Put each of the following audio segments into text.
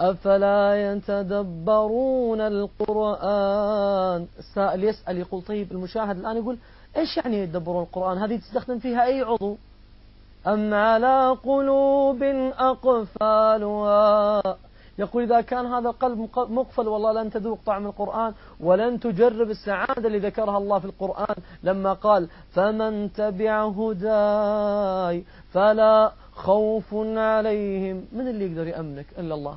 أفلا يتدبرون القرآن؟ السائل يسأل يقول طيب المشاهد الآن يقول إيش يعني يتدبرون القرآن؟ هذه تستخدم فيها أي عضو؟ أم على قلوب أقفالها؟ يقول إذا كان هذا القلب مقفل والله لن تذوق طعم القرآن ولن تجرب السعادة اللي ذكرها الله في القرآن. لما قال فمن تبع هداي فلا خوف عليهم. من اللي يقدر يأمنك إلا الله؟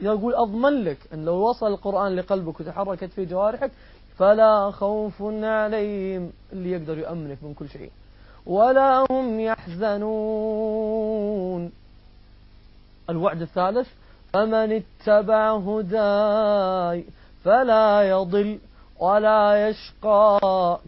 يقول أضمن لك أن لو وصل القرآن لقلبك وتحركت في جوارحك فلا خوف عليهم اللي يقدر يؤمنك من كل شيء. ولا هم يحزنون. الوعد الثالث فمن اتبع هداي فلا يضل. ولا يشقى.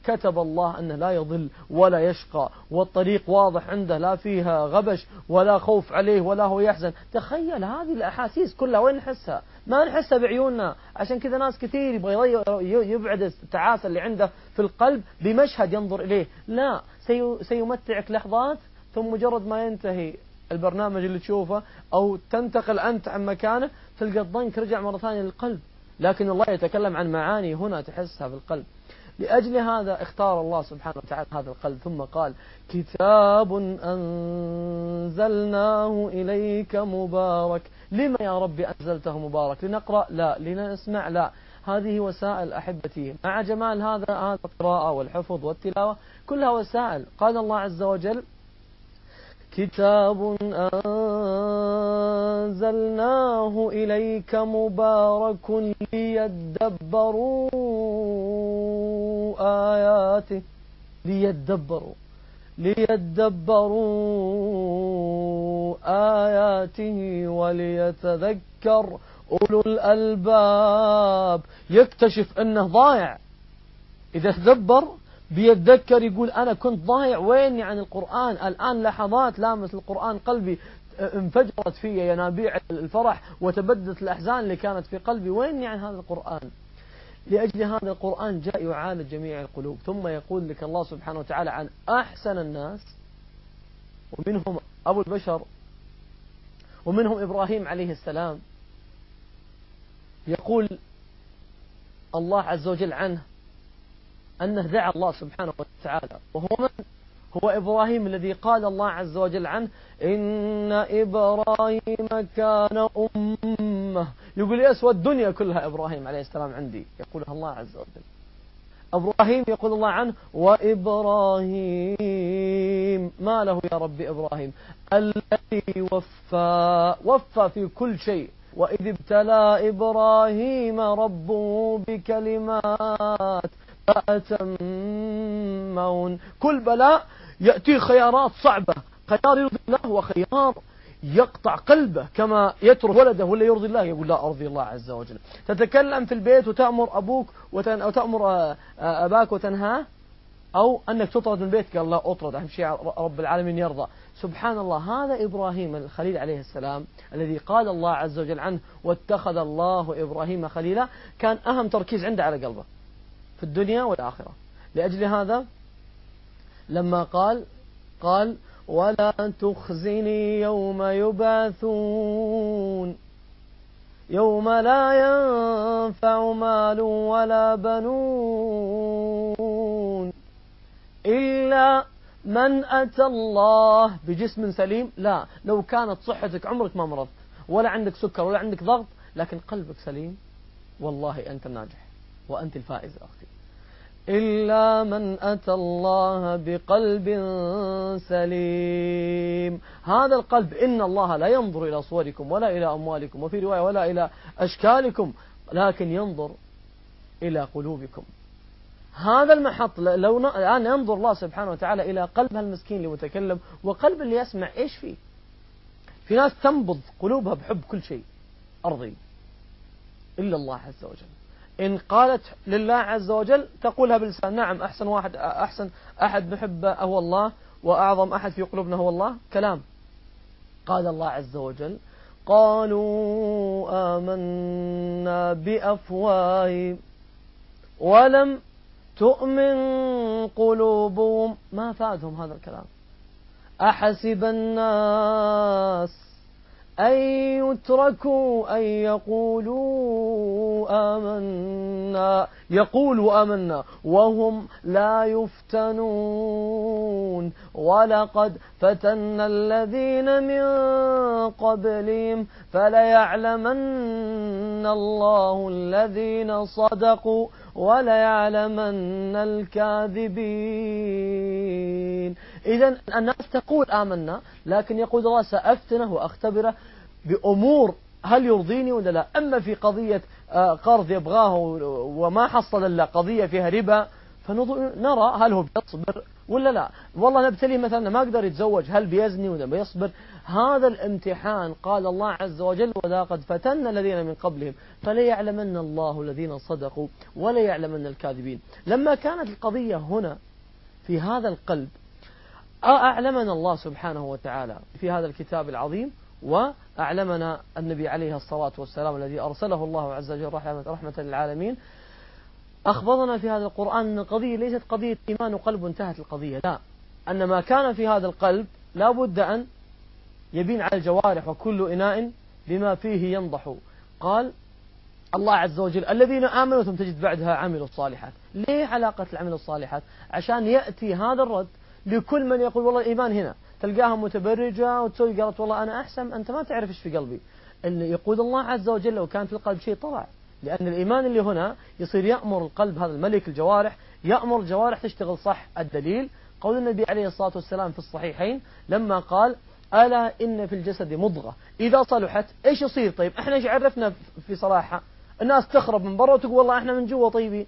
كتب الله أنه لا يضل ولا يشقى. والطريق واضح عنده لا فيها غبش ولا خوف عليه ولا هو يحزن. تخيل هذه الأحاسيس كلها وين نحسها؟ ما نحسها بعيوننا. عشان كذا ناس كثير يبغى يبعد التعاسة اللي عنده في القلب بمشهد ينظر إليه. لا سيمتعك لحظات ثم مجرد ما ينتهي البرنامج اللي تشوفه أو تنتقل أنت عن مكانه تلقى الضنك رجع مرة ثانية للقلب. لكن الله يتكلم عن معاني هنا تحسها في القلب لأجل هذا اختار الله سبحانه وتعالى هذا القلب ثم قال كتاب أنزلناه إليك مبارك. لما يا ربي أنزلته مبارك؟ لنقرأ لا لنسمع لا. هذه وسائل أحبتي. مع جمال هذا هذا القراءة والحفظ والتلاوة كلها وسائل. قال الله عز وجل كتاب أنزلناه إليك مبارك ليدبروا آياته. ليدبروا. ليدبروا آياته وليتذكر أولو الألباب. يكتشف أنه ضايع. إذا تدبر بيتذكر يقول أنا كنت ضايع ويني عن القرآن الآن لحظات لامس القرآن قلبي انفجرت في ينابيع الفرح وتبدت الأحزان اللي كانت في قلبي ويني عن هذا القرآن؟ لأجل هذا القرآن جاء يعالج جميع القلوب. ثم يقول لك الله سبحانه وتعالى عن أحسن الناس ومنهم أبو البشر ومنهم إبراهيم عليه السلام. يقول الله عز وجل عنه أنه دعا الله سبحانه وتعالى. وهو من؟ هو إبراهيم الذي قال الله عز وجل عنه إن إبراهيم كان أمة. يقول يسوى الدنيا كلها إبراهيم عليه السلام عندي يقولها الله عز وجل. إبراهيم يقول الله عنه وإبراهيم ما له يا ربي إبراهيم؟ الذي وفى وفى في كل شيء. وإذ ابتلى إبراهيم ربه بكلمات فأتمون كل بلاء يأتي خيارات صعبة. خيار يرضي الله وخيار يقطع قلبه كما يترك ولده ولا يرضي الله. يقول لا أرضي الله عز وجل. تتكلم في البيت وتأمر أبوك وتن أو تأمر آه، آه، أباك وتنهاه أو أنك تطرد من البيت قال لا أطرد أهم شيء رب العالمين يرضى. سبحان الله هذا إبراهيم الخليل عليه السلام الذي قال الله عز وجل عنه واتخذ الله إبراهيم خليلا. كان أهم تركيز عنده على قلبه. في الدنيا والآخرة. لأجل هذا لما قال قال ولا تخزني يوم يبعثون يوم لا ينفع مال ولا بنون إلا من أتى الله بجسم سليم. لا لو كانت صحتك عمرك ما مرضت ولا عندك سكر ولا عندك ضغط لكن قلبك سليم والله أنت الناجح وأنت الفائز أختي. إلا من أتى الله بقلب سليم. هذا القلب إن الله لا ينظر إلى صوركم ولا إلى أموالكم وفي رواية ولا إلى أشكالكم لكن ينظر إلى قلوبكم. هذا المحط لو الآن ينظر الله سبحانه وتعالى إلى قلب المسكين اللي متكلم وقلب اللي يسمع إيش فيه؟ في ناس تنبض قلوبها بحب كل شيء أرضي. إلا الله عز وجل. إن قالت لله عز وجل تقولها بلسان نعم أحسن واحد أحسن أحد نحبه هو الله وأعظم أحد في قلوبنا هو الله كلام. قال الله عز وجل قالوا آمنا بأفواههم ولم تؤمن قلوبهم. ما فادهم هذا الكلام. أحسب الناس أن يتركوا أن يقولوا آمنا. يقولوا آمنا. وهم لا يفتنون. ولقد فتنا الذين من قبلهم فليعلمن الله الذين صدقوا وليعلمن الكاذبين. إذا الناس تقول آمنا لكن يقول الله سأفتنه وأختبره بأمور هل يرضيني ولا لا؟ أما في قضية آه، قرض يبغاه وما حصل إلا قضية فيها ربا فنرى هل هو بيصبر ولا لا. والله نبتلي مثلا ما أقدر يتزوج هل بيزني ولا بيصبر؟ هذا الامتحان قال الله عز وجل ولا قد فتن الذين من قبلهم. فليعلمن الله الذين صدقوا وليعلمن الكاذبين. لما كانت القضية هنا في هذا القلب أعلمنا الله سبحانه وتعالى في هذا الكتاب العظيم وأعلمنا النبي عليه الصلاة والسلام الذي أرسله الله عز وجل رحمة, رحمة للعالمين. أخبرنا في هذا القرآن أن القضية ليست قضية إيمان وقلب وانتهت القضية. لا. أن ما كان في هذا القلب لا بد أن يبين على الجوارح وكل إناء بما فيه ينضح. قال الله عز وجل الذين آمنوا ثم تجد بعدها عملوا الصالحات. ليه علاقة العمل الصالحات؟ عشان يأتي هذا الرد لكل من يقول والله الإيمان هنا. تلقاها متبرجة وتسوي قالت والله أنا أحسن أنت ما تعرف إيش في قلبي. اللي يقول الله عز وجل لو كان في القلب شيء طلع. لأن الإيمان اللي هنا يصير يأمر القلب هذا الملك الجوارح يأمر الجوارح تشتغل صح الدليل. قول النبي عليه الصلاة والسلام في الصحيحين لما قال ألا إن في الجسد مضغة. إذا صلحت إيش يصير؟ طيب إحنا إيش عرفنا في صلاحها؟ الناس تخرب من برا وتقول والله إحنا من جوا طيبين.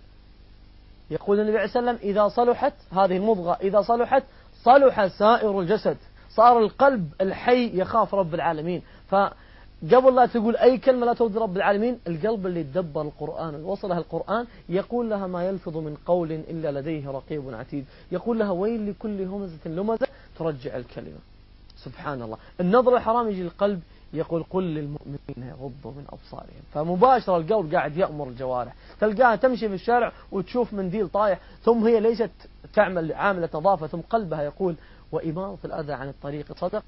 يقول النبي عليه الصلاة والسلام إذا صلحت هذه المضغة إذا صلحت صلح سائر الجسد صار القلب الحي يخاف رب العالمين. فقبل لا تقول أي كلمة لا ترضي رب العالمين القلب اللي تدبر القرآن وصلها القرآن يقول لها ما يلفظ من قول إلا لديه رقيب عتيد. يقول لها ويل لكل همزة لمزة ترجع الكلمة. سبحان الله. النظر الحرام يجي القلب يقول قل للمؤمنين يغضوا من أبصارهم. فمباشرة القلب قاعد يأمر الجوارح. تلقاها تمشي في الشارع وتشوف منديل طايح ثم هي ليست تعمل عاملة نظافة ثم قلبها يقول وإمارة الأذى عن الطريق صدق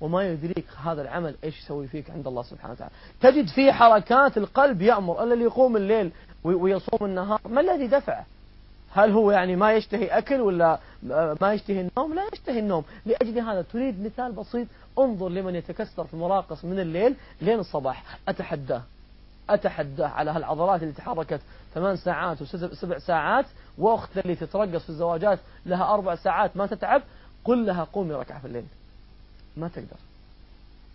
وما يدريك هذا العمل إيش يسوي فيك عند الله سبحانه وتعالى. تجد في حركات القلب يأمر اللي يقوم الليل ويصوم النهار. ما الذي دفعه؟ هل هو يعني ما يشتهي أكل ولا ما يشتهي النوم؟ لا يشتهي النوم. لأجل هذا تريد مثال بسيط انظر لمن يتكسر في المراقص من الليل لين الصباح. أتحداه. أتحداه على هالعضلات اللي تحركت ثمان ساعات وسبع ساعات وأخت اللي تترقص في الزواجات لها أربع ساعات ما تتعب قل لها قومي ركعة في الليل. ما تقدر.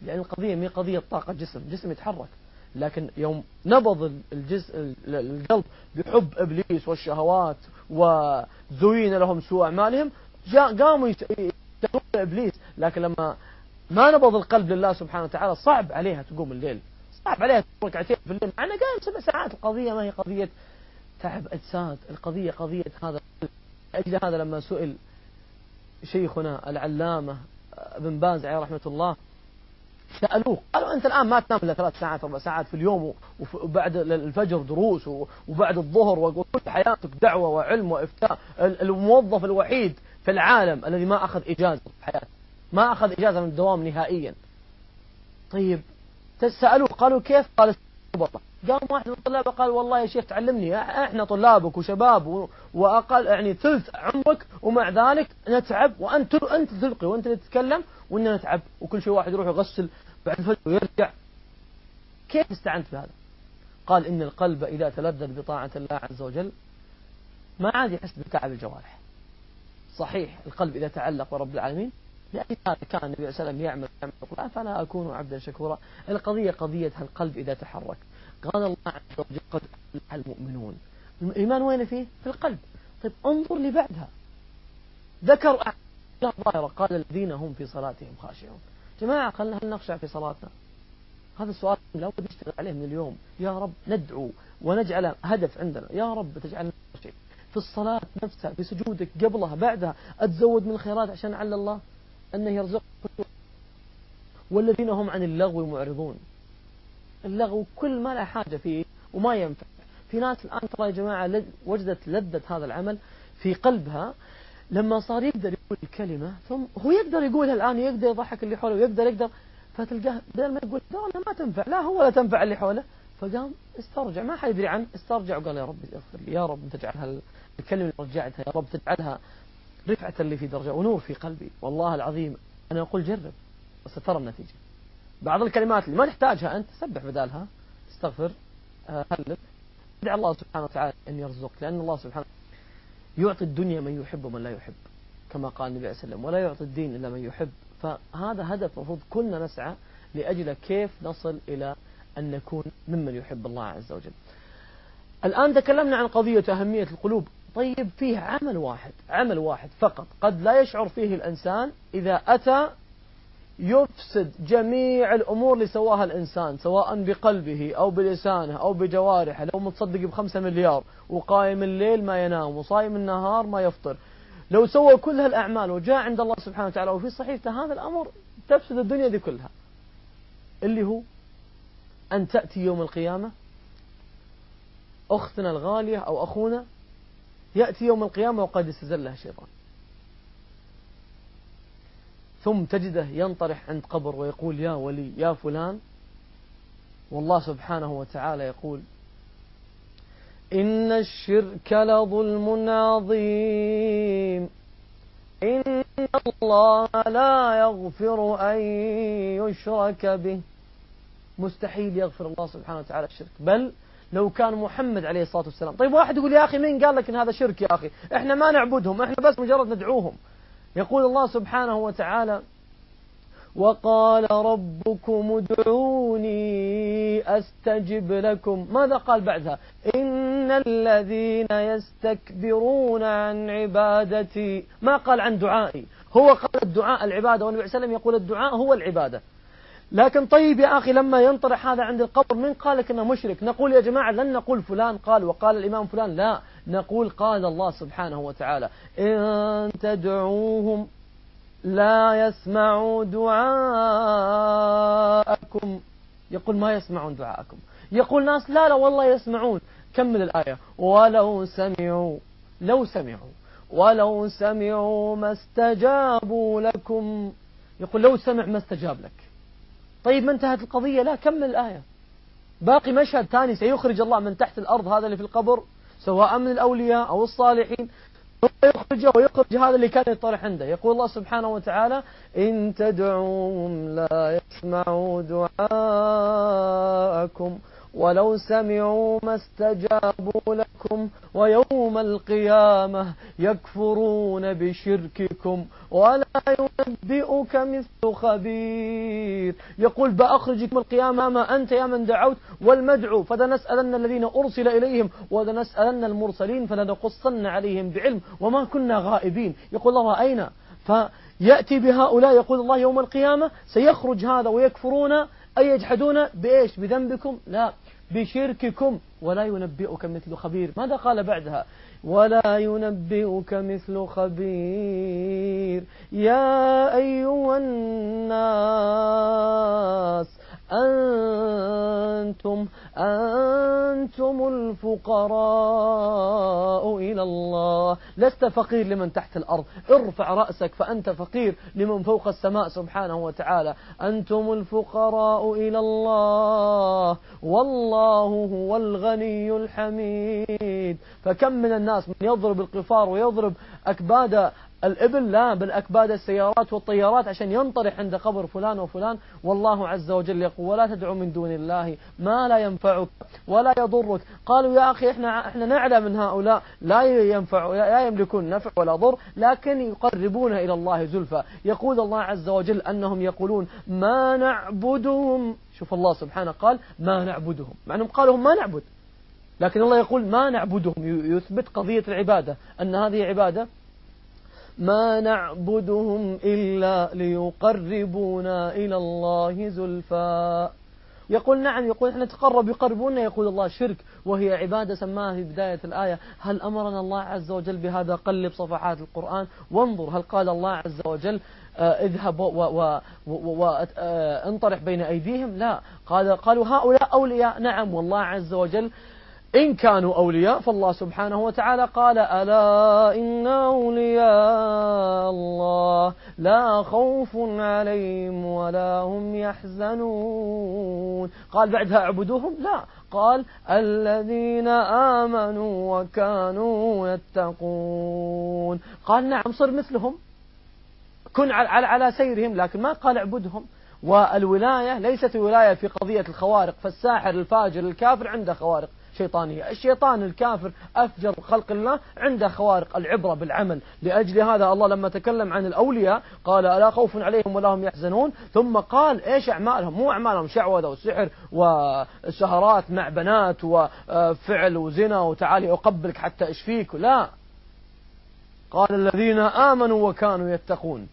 لأن القضية مي قضية طاقة جسم جسم يتحرك. لكن يوم نبض الجزء القلب بحب إبليس والشهوات وزين لهم سوء أعمالهم قاموا يتقون إبليس. لكن لما ما نبض القلب لله سبحانه وتعالى صعب عليها تقوم الليل. صعب عليها ركعتين في الليل. أنا قايم سبع ساعات القضية ما هي قضية تعب أجساد. القضية قضية هذا. أجل هذا لما سئل شيخنا العلامة ابن باز عليه رحمة الله سألوه قالوا أنت الآن ما تنام إلا ثلاث ساعات أربع ساعات في اليوم وبعد الفجر دروس وبعد الظهر وكل حياتك دعوة وعلم وإفتاء. الموظف الوحيد في العالم الذي ما أخذ إجازة في حياته. ما أخذ إجازة من الدوام نهائيا. طيب تسألوه قالوا كيف؟ قال قام واحد من الطلاب قال والله يا شيخ تعلمني إحنا طلابك وشباب وأقل يعني ثلث عمرك ومع ذلك نتعب وأنت أنت تلقي وأنت تتكلم وإننا نتعب. وكل شيء واحد يروح يغسل بعد الفجر ويرجع. كيف استعنت بهذا؟ قال إن القلب إذا تلذذ بطاعة الله عز وجل ما عاد يحس بتعب الجوارح. صحيح القلب إذا تعلق برب العالمين لأن كان النبي صلى الله عليه وسلم يعمل يعمل القرآن فلا أكون عبدا شكورا. القضية قضية القلب إذا تحرك. قال الله عز وجل قد أفلح المؤمنون. الإيمان وين فيه؟ في القلب. طيب انظر لبعدها. ذكر ظاهرة قال الذين هم في صلاتهم خاشعون. جماعة هل نخشع في صلاتنا؟ هذا السؤال لابد نشتغل عليه من اليوم يا رب ندعو ونجعل هدف عندنا. يا رب تجعلنا في الصلاة نفسها في سجودك قبلها بعدها أتزود من الخيرات عشان على الله؟ أنه يرزق والذين هم عن اللغو معرضون. اللغو كل ما لا حاجة فيه وما ينفع. في ناس الآن ترى يا جماعة وجدت لذة هذا العمل في قلبها. لما صار يقدر يقول الكلمة ثم هو يقدر يقولها الآن يقدر يضحك اللي حوله ويقدر يقدر فتلقاه بدل ما يقول لا ما تنفع لا هو لا تنفع اللي حوله فقام استرجع. ما حد يدري عنه استرجع وقال يا رب اغفر لي يا رب تجعلها الكلمة اللي رجعتها يا رب تجعلها رفعة اللي في درجة ونور في قلبي. والله العظيم أنا أقول جرب وسترى النتيجة. بعض الكلمات اللي ما تحتاجها أنت سبح بدالها. استغفر آه، هلل ادعى الله سبحانه وتعالى أن يرزقك لأن الله سبحانه يعطي الدنيا من يحب ومن لا يحب كما قال النبي عليه وسلم ولا يعطي الدين إلا من يحب. فهذا هدف المفروض كلنا نسعى لأجل كيف نصل إلى أن نكون ممن يحب الله عز وجل. الآن تكلمنا عن قضية أهمية القلوب. طيب فيه عمل واحد عمل واحد فقط. قد لا يشعر فيه الإنسان إذا أتى يفسد جميع الأمور اللي سواها الإنسان سواء بقلبه أو بلسانه أو بجوارحه لو متصدق بخمسة مليار وقايم الليل ما ينام وصايم النهار ما يفطر. لو سوى كل هالأعمال وجاء عند الله سبحانه وتعالى وفي صحيفته هذا الأمر تفسد الدنيا دي كلها اللي هو أن تأتي يوم القيامة أختنا الغالية أو أخونا يأتي يوم القيامة وقد استزلها الشيطان. ثم تجده ينطرح عند قبر ويقول يا ولي يا فلان. والله سبحانه وتعالى يقول إن الشرك لظلم عظيم. إن الله لا يغفر أن يشرك به. مستحيل يغفر الله سبحانه وتعالى الشرك. بل لو كان محمد عليه الصلاة والسلام. طيب واحد يقول يا أخي مين قال لك إن هذا شرك يا أخي؟ إحنا ما نعبدهم إحنا بس مجرد ندعوهم. يقول الله سبحانه وتعالى وقال ربكم ادعوني أستجب لكم. ماذا قال بعدها؟ إن الذين يستكبرون عن عبادتي ما قال عن دعائي. هو قال الدعاء العبادة والنبي عليه وسلم يقول الدعاء هو العبادة. لكن طيب يا أخي لما ينطرح هذا عند القبر من قال لك أنه مشرك؟ نقول يا جماعة لن نقول فلان قال وقال الإمام فلان لا. نقول قال الله سبحانه وتعالى إن تدعوهم لا يسمعوا دعاءكم. يقول ما يسمعون دعاءكم. يقول ناس لا لا والله يسمعون. كمل الآية. ولو سمعوا لو سمعوا. ولو سمعوا ما استجابوا لكم. يقول لو سمع ما استجاب لك. طيب ما انتهت القضية؟ لا كمل الآية. باقي مشهد ثاني سيخرج الله من تحت الأرض هذا اللي في القبر سواء من الأولياء أو الصالحين. يخرجه ويخرج هذا اللي كان يطرح عنده. يقول الله سبحانه وتعالى إن تدعوهم لا يسمعوا دعاءكم. ولو سمعوا ما استجابوا لكم ويوم القيامة يكفرون بشرككم ولا ينبئك مثل خبير. يقول بأخرجكم القيامة ما أنت يا من دعوت والمدعو فلنسألن الذين أرسل إليهم ولنسألن المرسلين فلنقصن عليهم بعلم وما كنا غائبين. يقول الله رأينا فيأتي بهؤلاء يقول الله يوم القيامة سيخرج هذا ويكفرون. أي يجحدون؟ بإيش؟ بذنبكم؟ لا. بشرككم ولا ينبئك مثل خبير. ماذا قال بعدها؟ ولا ينبئك مثل خبير. يا أيها الناس أنتم أنتم الفقراء إلى الله. لست فقير لمن تحت الأرض. ارفع رأسك فأنت فقير لمن فوق السماء سبحانه وتعالى. أنتم الفقراء إلى الله. والله هو الغني الحميد. فكم من الناس من يضرب القفار ويضرب أكباد الإبل لا بل أكباد السيارات والطيارات عشان ينطرح عند قبر فلان وفلان. والله عز وجل يقول ولا تدعو من دون الله ما لا ينفعك ولا يضرك. قالوا يا أخي إحنا, إحنا نعلم من هؤلاء لا ينفع لا يملكون نفع ولا ضر لكن يقربون إلى الله زلفى. يقول الله عز وجل أنهم يقولون ما نعبدهم. شوف الله سبحانه قال ما نعبدهم. مع أنهم قالوا ما نعبد. لكن الله يقول ما نعبدهم. يثبت قضية العبادة أن هذه عبادة ما نعبدهم إلا ليقربونا إلى الله زلفى. يقول نعم يقول إحنا تقرب يقربونا يقول الله شرك. وهي عبادة سماها في بداية الآية. هل أمرنا الله عز وجل بهذا؟ قلب صفحات القرآن. وانظر هل قال الله عز وجل آه، اذهب وانطرح آه، بين أيديهم؟ لا. قال قالوا هؤلاء أولياء. نعم والله عز وجل إن كانوا أولياء فالله سبحانه وتعالى قال ألا إن أولياء الله لا خوف عليهم ولا هم يحزنون. قال بعدها اعبدوهم؟ لا. قال الذين آمنوا وكانوا يتقون. قال نعم صر مثلهم. كن على سيرهم لكن ما قال اعبدهم. والولاية ليست ولاية في قضية الخوارق فالساحر الفاجر الكافر عنده خوارق. شيطانية الشيطان الكافر أفجر خلق الله عنده خوارق العبرة بالعمل. لأجل هذا الله لما تكلم عن الأولياء قال ألا خوف عليهم ولا هم يحزنون؟ ثم قال إيش أعمالهم؟ مو أعمالهم شعوذة وسحر وسهرات مع بنات وفعل وزنا وتعالي أقبلك حتى أشفيك. لا. قال الذين آمنوا وكانوا يتقون.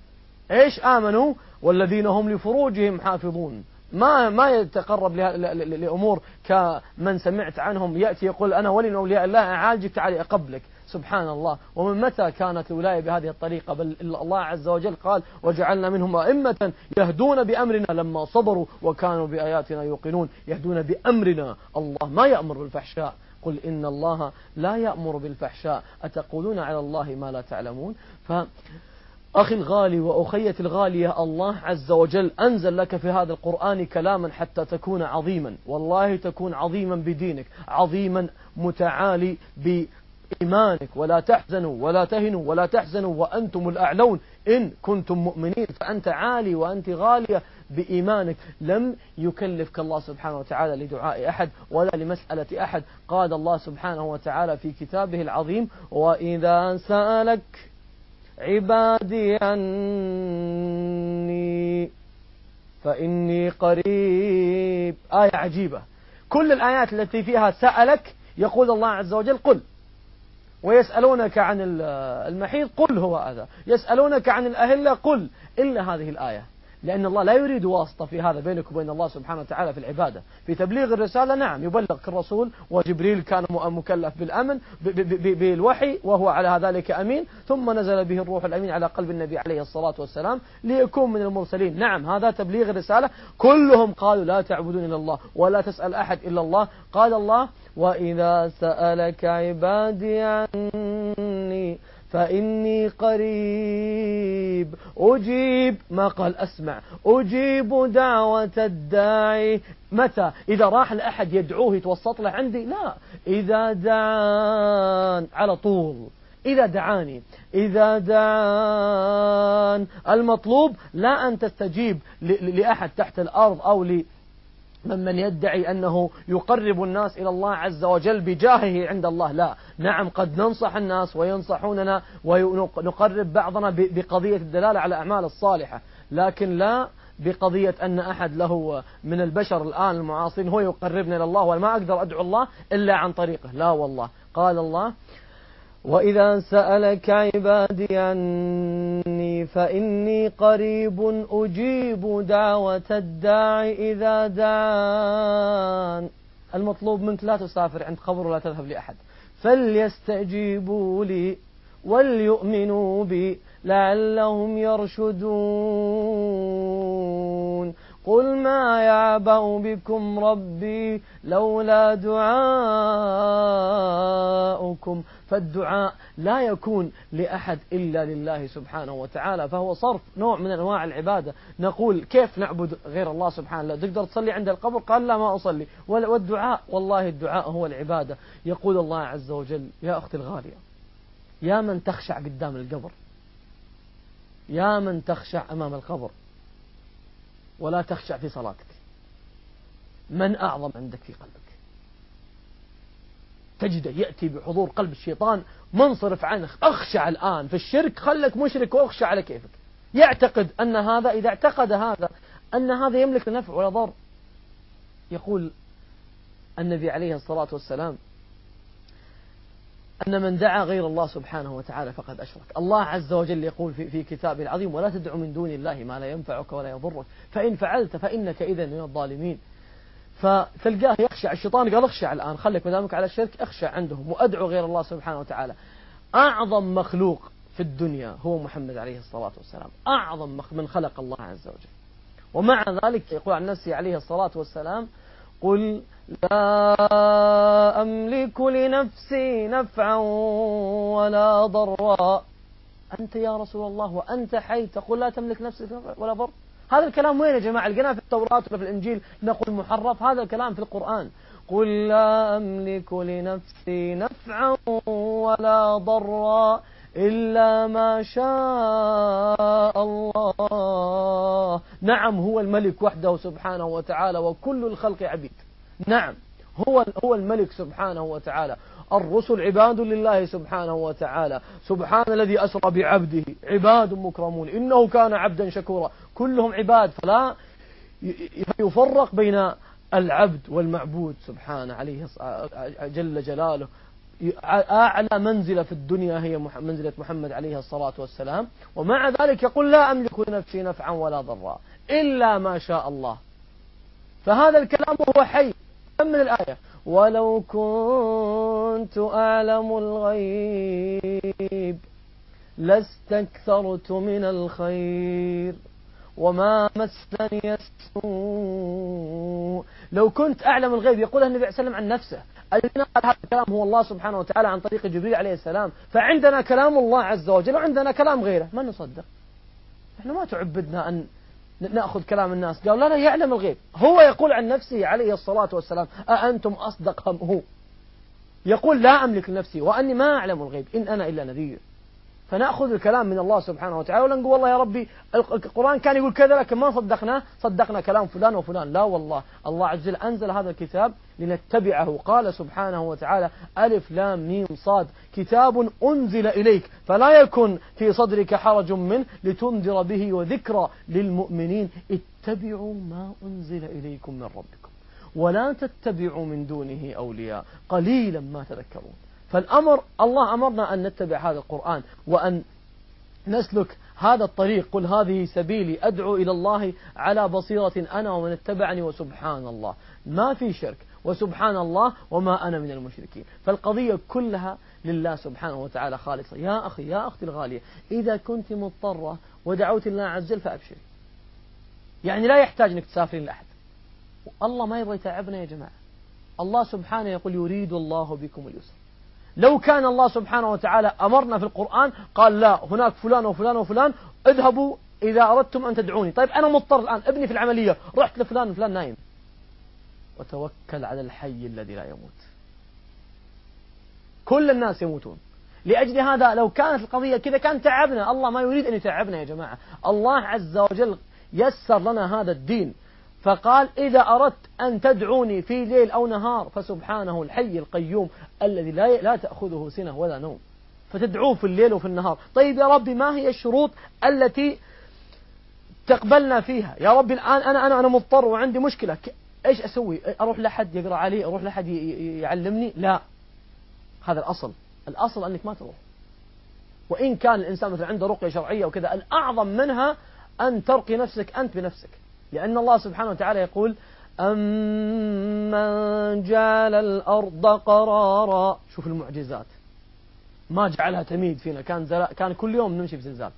إيش آمنوا؟ والذين هم لفروجهم حافظون. ما ما يتقرب لأمور كمن سمعت عنهم يأتي يقول أنا ولي من اولياء الله أعالجك تعالي أقبلك. سبحان الله ومن متى كانت الولاية بهذه الطريقة؟ بل الله عز وجل قال وجعلنا منهم أئمة يهدون بأمرنا. لما صبروا وكانوا بآياتنا يوقنون يهدون بأمرنا. الله ما يأمر بالفحشاء. قل إن الله لا يأمر بالفحشاء. أتقولون على الله ما لا تعلمون؟ ف أخي الغالي وأخيتي الغالية الله عز وجل أنزل لك في هذا القرآن كلاما حتى تكون عظيما. والله تكون عظيما بدينك عظيما متعالي بإيمانك. ولا تحزنوا ولا تهنوا ولا تحزنوا وأنتم الأعلون. إن كنتم مؤمنين فأنت عالي وأنت غالية بإيمانك. لم يكلفك الله سبحانه وتعالى لدعاء أحد ولا لمسألة أحد. قال الله سبحانه وتعالى في كتابه العظيم وإذا سألك عبادي عني فإني قريب. آية عجيبة. كل الآيات التي فيها سألك يقول الله عز وجل قل. ويسألونك عن المحيط قل هو هذا. يسألونك عن الأهلة قل إلا هذه الآية. لأن الله لا يريد واسطة في هذا بينك وبين الله سبحانه وتعالى في العبادة. في تبليغ الرسالة نعم يبلغ الرسول وجبريل كان مكلف بالأمن بالوحي وهو على ذلك أمين. ثم نزل به الروح الأمين على قلب النبي عليه الصلاة والسلام ليكون من المرسلين. نعم هذا تبليغ الرسالة. كلهم قالوا لا تعبدون إلا الله ولا تسأل أحد إلا الله. قال الله وإذا سألك عبادي عني فإني قريب. أجيب ما قال أسمع. أجيب دعوة الداعي. متى؟ إذا راح لأحد يدعوه يتوسط له عندي؟ لا. إذا دعان على طول. إذا دعاني. إذا دعان المطلوب لا أن تستجيب لأحد تحت الأرض أو ممن يدعي أنه يقرب الناس إلى الله عز وجل بجاهه عند الله. لا. نعم قد ننصح الناس وينصحوننا ونقرب بعضنا بقضية الدلالة على الأعمال الصالحة. لكن لا بقضية أن أحد له من البشر الآن المعاصرين هو يقربنا إلى الله وما أقدر أدعو الله إلا عن طريقه. لا والله. قال الله وإذا سألك عبادي عني فإني قريب أجيب دعوة الداعي إذا دعان المطلوب منك لا تسافر عند قبر ولا تذهب لأحد. فليستجيبوا لي وليؤمنوا بي لعلهم يرشدون. قل ما يعبأ بكم ربي لولا دعاؤكم فالدعاء لا يكون لأحد إلا لله سبحانه وتعالى فهو صرف نوع من أنواع العبادة. نقول كيف نعبد غير الله سبحانه؟ الله تقدر تصلي عند القبر؟ قال لا ما أصلي. والدعاء والله الدعاء هو العبادة. يقول الله عز وجل يا أختي الغالية يا من تخشع قدام القبر يا من تخشع أمام القبر ولا تخشع في صلاتك. من أعظم عندك في قلبك؟ تجده يأتي بحضور قلب الشيطان منصرف عنه. أخشع الآن في الشرك خلك مشرك وأخشع على كيفك. يعتقد أن هذا إذا اعتقد هذا أن هذا يملك نفع ولا ضر. يقول النبي عليه الصلاة والسلام أن من دعا غير الله سبحانه وتعالى فقد أشرك. الله عز وجل يقول في, في كتابه العظيم ولا تدع من دون الله ما لا ينفعك ولا يضرك. فإن فعلت فإنك إذا من الظالمين. فتلقاه يخشع الشيطان قال اخشع الآن خليك مدامك على الشرك اخشع عندهم وأدعو غير الله سبحانه وتعالى. أعظم مخلوق في الدنيا هو محمد عليه الصلاة والسلام. أعظم من خلق الله عز وجل. ومع ذلك يقول عن نفسه عليه الصلاة والسلام قل لا أملك لنفسي نفعا ولا ضرا. أنت يا رسول الله وأنت حي تقول لا تملك نفسك ولا ضر هذا الكلام وين يا جماعة؟ لقيناه في التوراة ولا في الإنجيل؟ نقول محرف. هذا الكلام في القرآن. قل لا أملك لنفسي نفعا ولا ضرا إلا ما شاء الله. نعم هو الملك وحده سبحانه وتعالى وكل الخلق عبيد. نعم هو هو الملك سبحانه وتعالى. الرسل عباد لله سبحانه وتعالى. سبحان الذي أسرى بعبده. عباد مكرمون. إنه كان عبدا شكورا. كلهم عباد. فلا يفرق بين العبد والمعبود. سبحانه عليه جل جلاله. أعلى منزلة في الدنيا هي منزلة محمد عليه الصلاة والسلام. ومع ذلك يقول لا أملك لنفسي نفعا ولا ضرا. إلا ما شاء الله. فهذا الكلام هو حي. من الآية؟ ولو كنت أعلم الغيب لاستكثرت من الخير وما مسني السوء. لو كنت أعلم الغيب يقول النبي عليه وسلم عن نفسه الذي نقل هذا الكلام هو الله سبحانه وتعالى عن طريق جبريل عليه السلام فعندنا كلام الله عز وجل وعندنا كلام غيره ما نصدق؟ إحنا ما تعبدنا أن نأخذ كلام الناس. قال لا لا يعلم الغيب. هو يقول عن نفسه عليه الصلاة والسلام أأنتم أصدق هم هو؟ يقول لا أملك لنفسي وأني ما أعلم الغيب إن أنا إلا نذير. فنأخذ الكلام من الله سبحانه وتعالى ولا نقول والله يا ربي القرآن كان يقول كذا لكن ما صدقناه صدقنا كلام فلان وفلان. لا والله الله عز وجل أنزل هذا الكتاب لنتبعه. قال سبحانه وتعالى ألف لام ميم صاد كتاب أنزل إليك فلا يكن في صدرك حرج منه لتنذر به وذكرى للمؤمنين. اتبعوا ما أنزل إليكم من ربكم ولا تتبعوا من دونه أولياء. قليلا ما تذكرون. فالأمر الله أمرنا أن نتبع هذا القرآن وأن نسلك هذا الطريق. قل هذه سبيلي أدعو إلى الله على بصيرة أنا ومن اتبعني وسبحان الله. ما في شرك. وسبحان الله وما أنا من المشركين. فالقضية كلها لله سبحانه وتعالى خالصة. يا أخي يا أختي الغالية إذا كنت مضطرة ودعوت الله عز وجل فأبشري. يعني لا يحتاج أنك تسافرين لأحد. الله ما يبغى يتعبنا يا جماعة. الله سبحانه يقول يريد الله بكم اليسر. لو كان الله سبحانه وتعالى أمرنا في القرآن قال لا هناك فلان وفلان وفلان اذهبوا إذا أردتم أن تدعوني. طيب أنا مضطر الآن ابني في العملية رحت لفلان فلان نايم. وتوكل على الحي الذي لا يموت. كل الناس يموتون. لأجل هذا لو كانت القضية كذا كان تعبنا. الله ما يريد أن يتعبنا يا جماعة. الله عز وجل يسر لنا هذا الدين. فقال إذا أردت أن تدعوني في ليل أو نهار فسبحانه الحي القيوم الذي لا لا تأخذه سنة ولا نوم. فتدعوه في الليل وفي النهار. طيب يا ربي ما هي الشروط التي تقبلنا فيها؟ يا ربي الآن أنا أنا أنا مضطر وعندي مشكلة. إيش أسوي؟ أروح لحد يقرأ علي أروح لحد يعلمني؟ لا. هذا الأصل. الأصل أنك ما تروح. وإن كان الإنسان مثلا عنده رقية شرعية وكذا الأعظم منها أن ترقي نفسك أنت بنفسك. لأن الله سبحانه وتعالى يقول أمن جعل الأرض قرارا. شوف المعجزات. ما جعلها تميد فينا. كان زل... كان كل يوم نمشي في زلزال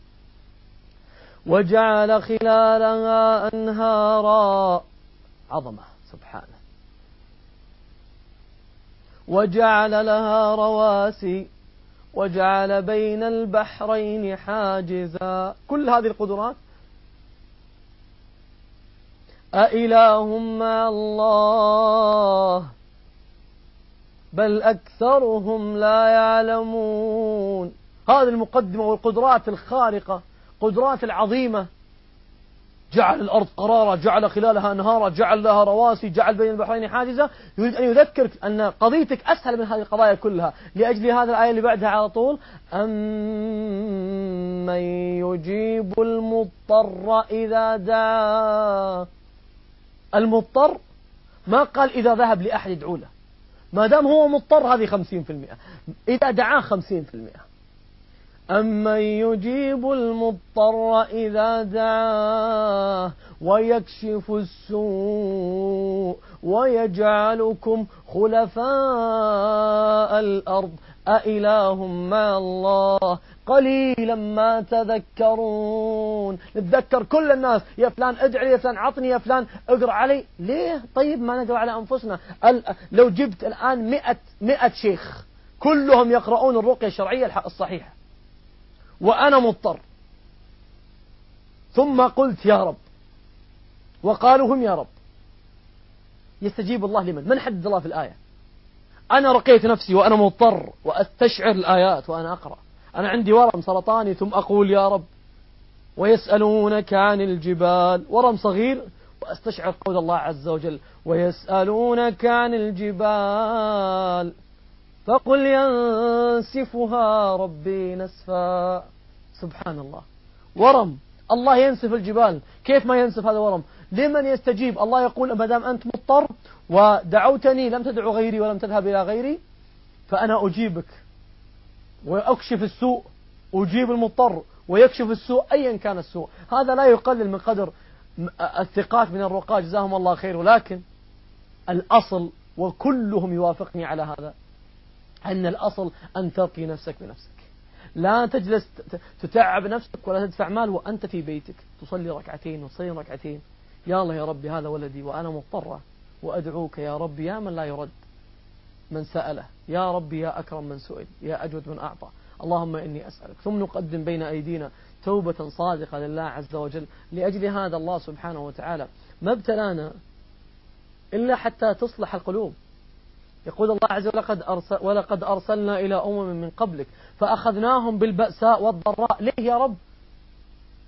وجعل خلالها أنهارا. عظمة. سبحانه. وجعل لها رواسي. وجعل بين البحرين حاجزا. كل هذه القدرات أإله مع الله؟ بل أكثرهم لا يعلمون. هذه المقدمة والقدرات الخارقة قدرات العظيمة. جعل الأرض قرارا جعل خلالها أنهارا جعل لها رواسي جعل بين البحرين حاجزة. يريد أن يذكرك أن قضيتك أسهل من هذه القضايا كلها. لأجل هذا الآية اللي بعدها على طول أمن يجيب المضطر إذا دعاه؟ المضطر ما قال إذا ذهب لأحد يدعو له. ما دام هو مضطر هذه خمسين في المئة. إذا دعاه خمسين في المئة. أمن يجيب المضطر إذا دعاه ويكشف السوء ويجعلكم خلفاء الأرض. أإله مع الله؟ قليلا ما تذكرون. نتذكر كل الناس يا فلان ادعي يا فلان عطني يا فلان اقرأ علي. ليه؟ طيب ما نقرأ على أنفسنا. لو جبت الآن مئة, مئة شيخ كلهم يقرؤون الرقية الشرعية الصحيحة. وأنا مضطر. ثم قلت يا رب. وقالوا هم يا رب. يستجيب الله لمن؟ من حدد الله في الآية؟ أنا رقيت نفسي وأنا مضطر وأستشعر الآيات وأنا أقرأ. أنا عندي ورم سرطاني ثم أقول يا رب. ويسألونك عن الجبال. ورم صغير وأستشعر قول الله عز وجل. ويسألونك عن الجبال. فقل ينسفها ربي نسفا. سبحان الله. ورم. الله ينسف الجبال. كيف ما ينسف هذا ورم؟ لمن يستجيب؟ الله يقول ما دام أنت مضطر ودعوتني لم تدعو غيري ولم تذهب إلى غيري فأنا أجيبك. وأكشف السوء أجيب المضطر ويكشف السوء أيا كان السوء. هذا لا يقلل من قدر الثقات من الرقاة جزاهم الله خير. ولكن الأصل وكلهم يوافقني على هذا أن الأصل أن ترقي نفسك بنفسك. لا تجلس تتعب نفسك ولا تدفع مال وأنت في بيتك. تصلي ركعتين وتصلي ركعتين. يا الله يا ربي هذا ولدي وأنا مضطرة وأدعوك يا ربي يا من لا يرد. من سأله. يا ربي يا أكرم من سئل. يا أجود من أعطى. اللهم إني أسألك. ثم نقدم بين أيدينا توبة صادقة لله عز وجل لأجل هذا الله سبحانه وتعالى. ما ابتلانا إلا حتى تصلح القلوب. يقول الله عز وجل ولقد, أرسل ولقد أرسلنا إلى أمم من قبلك فأخذناهم بالبأساء والضراء. ليه يا رب؟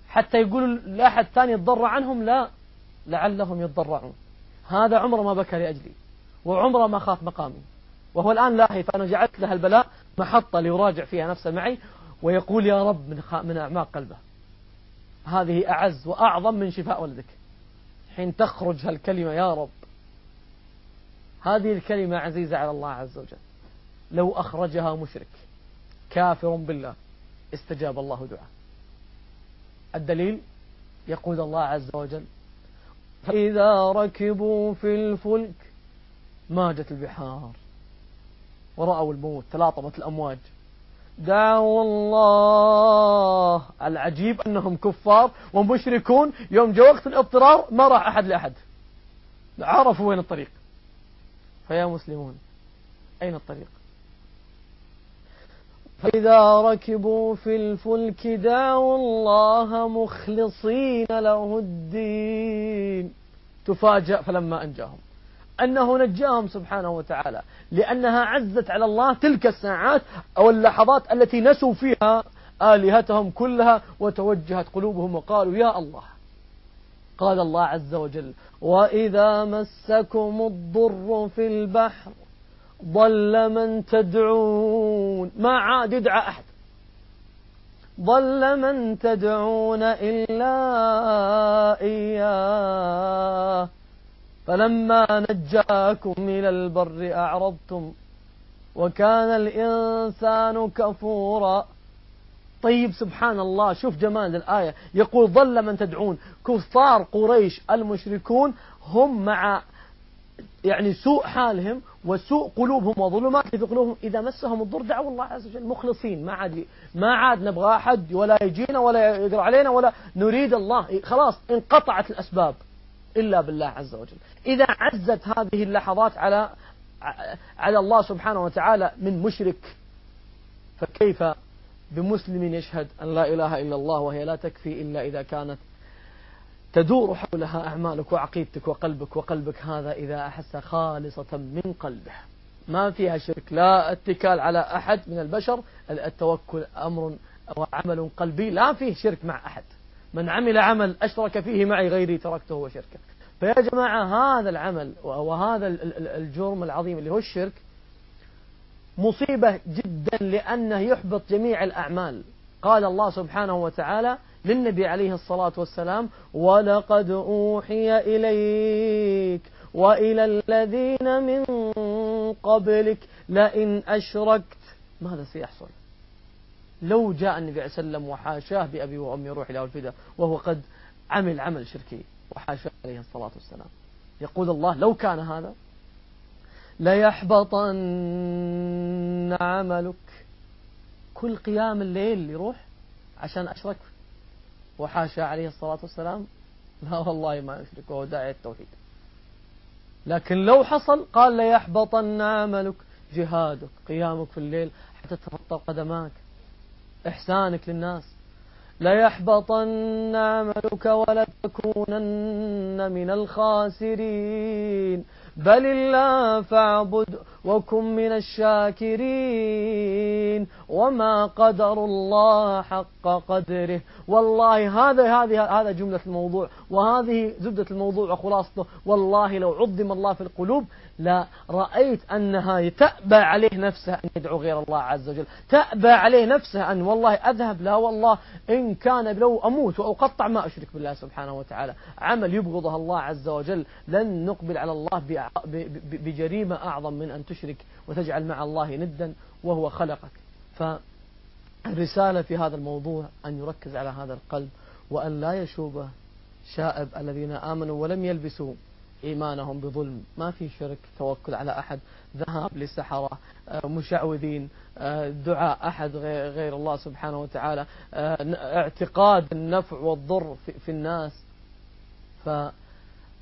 حتى يقولوا لأحد ثاني يتضرع عنهم؟ لا. لعلهم يتضرعون. هذا عمره ما بكى لأجلي وعمره ما خاف مقامي. وهو الآن لاهي فأنا جعلت له البلاء محطة ليراجع فيها نفسه معي ويقول يا رب من, من أعماق قلبه هذه أعز وأعظم من شفاء ولدك. حين تخرج هالكلمة يا رب هذه الكلمة عزيزة على الله عز وجل. لو أخرجها مشرك كافر بالله استجاب الله دعاء الدليل يقول الله عز وجل فإذا ركبوا في الفلك ماجت البحار. ورأوا الموت تلاطمت الأمواج. دعوا الله العجيب أنهم كفار ومشركون. يوم جاء وقت الاضطرار ما راح أحد لأحد. عرفوا وين الطريق. فيا مسلمون أين الطريق؟ فإذا ركبوا في الفلك دعوا الله مخلصين له الدين. تفاجأ فلما أنجاهم. أنه نجاهم سبحانه وتعالى لأنها عزت على الله تلك الساعات أو اللحظات التي نسوا فيها آلهتهم كلها وتوجهت قلوبهم وقالوا يا الله. قال الله عز وجل وإذا مسكم الضر في البحر ضل من تدعون. ما عاد يدعى أحد. ضل من تدعون إلا إياه. فلما نجاكم إلى البر أعرضتم وكان الإنسان كفورا. طيب سبحان الله شوف جمال الآية. يقول ظل من تدعون. كفار قريش المشركون هم مع يعني سوء حالهم وسوء قلوبهم وظلمات في قلوبهم. إذا مسهم الضر دعوا الله عز وجل مخلصين. ما عاد ما عاد نبغى أحد ولا يجينا ولا يقرأ علينا ولا نريد الله. خلاص انقطعت الأسباب. إلا بالله عز وجل. إذا عزت هذه اللحظات على على الله سبحانه وتعالى من مشرك فكيف بمسلم يشهد أن لا إله إلا الله وهي لا تكفي إلا إذا كانت تدور حولها أعمالك وعقيدتك وقلبك وقلبك هذا إذا أحس خالصة من قلبه. ما فيها شرك. لا اتكال على أحد من البشر. التوكل أمر وعمل قلبي. لا فيه شرك مع أحد. من عمل عمل أشرك فيه معي غيري تركته وشركه. فيا جماعة هذا العمل وهذا الجرم العظيم اللي هو الشرك مصيبة جدا لأنه يحبط جميع الأعمال. قال الله سبحانه وتعالى للنبي عليه الصلاة والسلام ولقد أوحي إليك وإلى الذين من قبلك لئن أشركت. ماذا سيحصل؟ لو جاء النبي عليه وسلم وحاشاه بأبي وأمي روح له الفداء وهو قد عمل عمل شركي وحاشاه عليه الصلاة والسلام. يقول الله لو كان هذا ليحبطن عملك. كل قيام الليل يروح عشان أشرك. وحاشا عليه الصلاة والسلام لا والله ما يشرك وهو داعي التوحيد لكن لو حصل قال ليحبطن عملك. جهادك قيامك في الليل حتى تفطر قدماك. إحسانك للناس. ليحبطن عملك ولتكونن من الخاسرين. بل الله فاعبد وكن من الشاكرين. وما قدر الله حق قدره. والله هذا هذه هذا جملة الموضوع. وهذه زبدة الموضوع وخلاصته. والله لو عظم الله في القلوب لا رأيت أنها تأبى عليه نفسه أن يدعو غير الله عز وجل. تأبى عليه نفسه أن والله أذهب لا والله إن كان لو أموت وأقطع ما أشرك بالله سبحانه وتعالى. عمل يبغضها الله عز وجل. لن نقبل على الله بجريمة أعظم من أن تشرك وتجعل مع الله ندا وهو خلقك. فالرسالة في هذا الموضوع أن يركز على هذا القلب وأن لا يشوبه شائب الذين آمنوا ولم يلبسوا إيمانهم بظلم. ما في شرك توكل على أحد ذهاب للسحرة آه، مشعوذين آه، دعاء أحد غير الله سبحانه وتعالى آه، اعتقاد النفع والضر في الناس.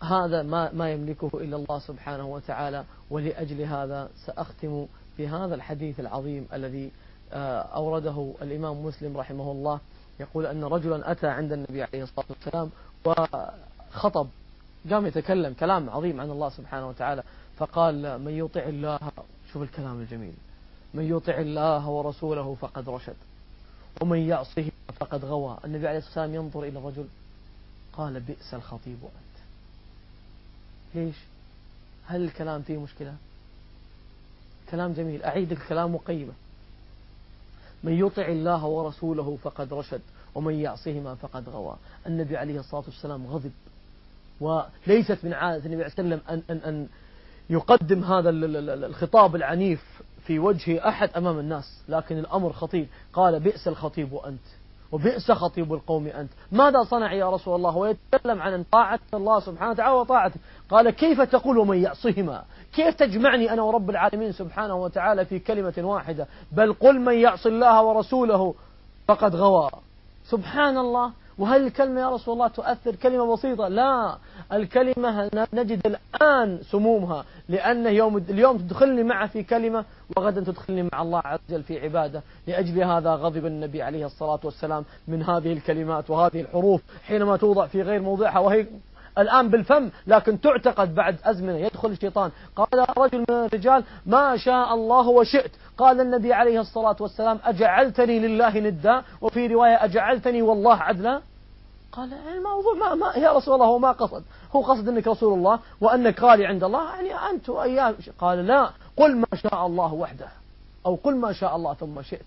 فهذا ما ما يملكه إلا الله سبحانه وتعالى ولأجل هذا سأختم في هذا الحديث العظيم الذي أورده الإمام مسلم رحمه الله. يقول أن رجلا أتى عند النبي عليه الصلاة والسلام وخطب قام يتكلم كلام عظيم عن الله سبحانه وتعالى فقال من يطع الله شوف الكلام الجميل. من يطع الله ورسوله فقد رشد ومن يعصه فقد غوى. النبي عليه الصلاة والسلام ينظر إلى الرجل قال بئس الخطيب أنت. ليش؟ هل الكلام فيه مشكلة؟ كلام جميل. أعيد الكلام وقيمة من يطع الله ورسوله فقد رشد ومن يعصهما فقد غوى. النبي عليه الصلاة والسلام غضب. وليست من عادة النبي عليه وسلم أن, أن, أن يقدم هذا الخطاب العنيف في وجه أحد أمام الناس لكن الأمر خطير. قال بئس الخطيب أنت. وبئس خطيب القوم أنت. ماذا صنع يا رسول الله؟ ويتكلم عن طاعة الله سبحانه وتعالى وطاعته قال كيف تقول ومن يعصهما كيف تجمعني أنا ورب العالمين سبحانه وتعالى في كلمة واحدة؟ بل قل من يعص الله ورسوله فقد غوى. سبحان الله. وهل الكلمة يا رسول الله تؤثر كلمة بسيطة؟ لا. الكلمة نجد الآن سمومها لأن يوم اليوم تدخلني معه في كلمة وغدا تدخلني مع الله عز وجل في عبادة. لأجل هذا غضب النبي عليه الصلاة والسلام من هذه الكلمات وهذه الحروف حينما توضع في غير موضعها وهي الآن بالفم لكن تعتقد بعد أزمنة يدخل الشيطان. قال رجل من الرجال ما شاء الله وشئت. قال النبي عليه الصلاة والسلام أجعلتني لله ندا. وفي رواية أجعلتني والله عدلا. قال الموضوع ما, ما يا رسول الله هو ما قصد. هو قصد أنك رسول الله وأنك غالي عند الله يعني أنت وأياه قال لا قل ما شاء الله وحده أو قل ما شاء الله ثم شئت.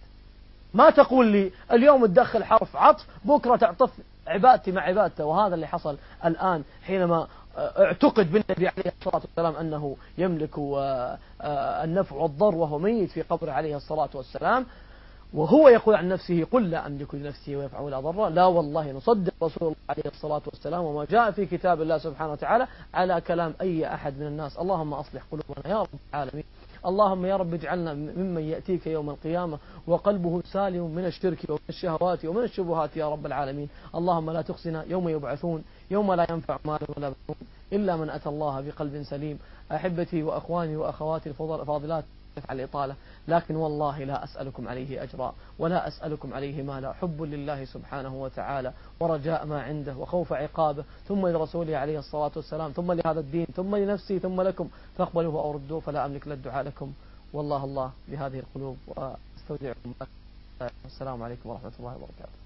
ما تقول لي اليوم تدخل حرف عطف بكرة تعطف عبادتي مع عبادته. وهذا اللي حصل الآن حينما اعتقد بالنبي عليه الصلاة والسلام أنه يملك آه، آه، النفع والضر وهو ميت في قبره عليه الصلاة والسلام. وهو يقول عن نفسه قل لا أملك لنفسي ويفعل ولا ضر لا والله نصدق رسول الله عليه الصلاة والسلام وما جاء في كتاب الله سبحانه وتعالى على كلام أي أحد من الناس. اللهم أصلح قلوبنا يا رب العالمين. اللهم يا رب اجعلنا ممن يأتيك يوم القيامة وقلبه سالم من الشرك ومن الشهوات ومن الشبهات يا رب العالمين. اللهم لا تخزنا يوم يبعثون يوم لا ينفع مال ولا بنون إلا من أتى الله بقلب سليم. أحبتي وأخواني وأخواتي الفاضلات على الإطالة لكن والله لا أسألكم عليه أجرا ولا أسألكم عليه مالا حب لله سبحانه وتعالى ورجاء ما عنده وخوف عقابه ثم لرسوله عليه الصلاة والسلام ثم لهذا الدين ثم لنفسي ثم لكم فاقبلوه أو ردوه فلا أملك للدعاء لكم. والله الله بهذه القلوب وأستودعكم. السلام عليكم ورحمة الله وبركاته.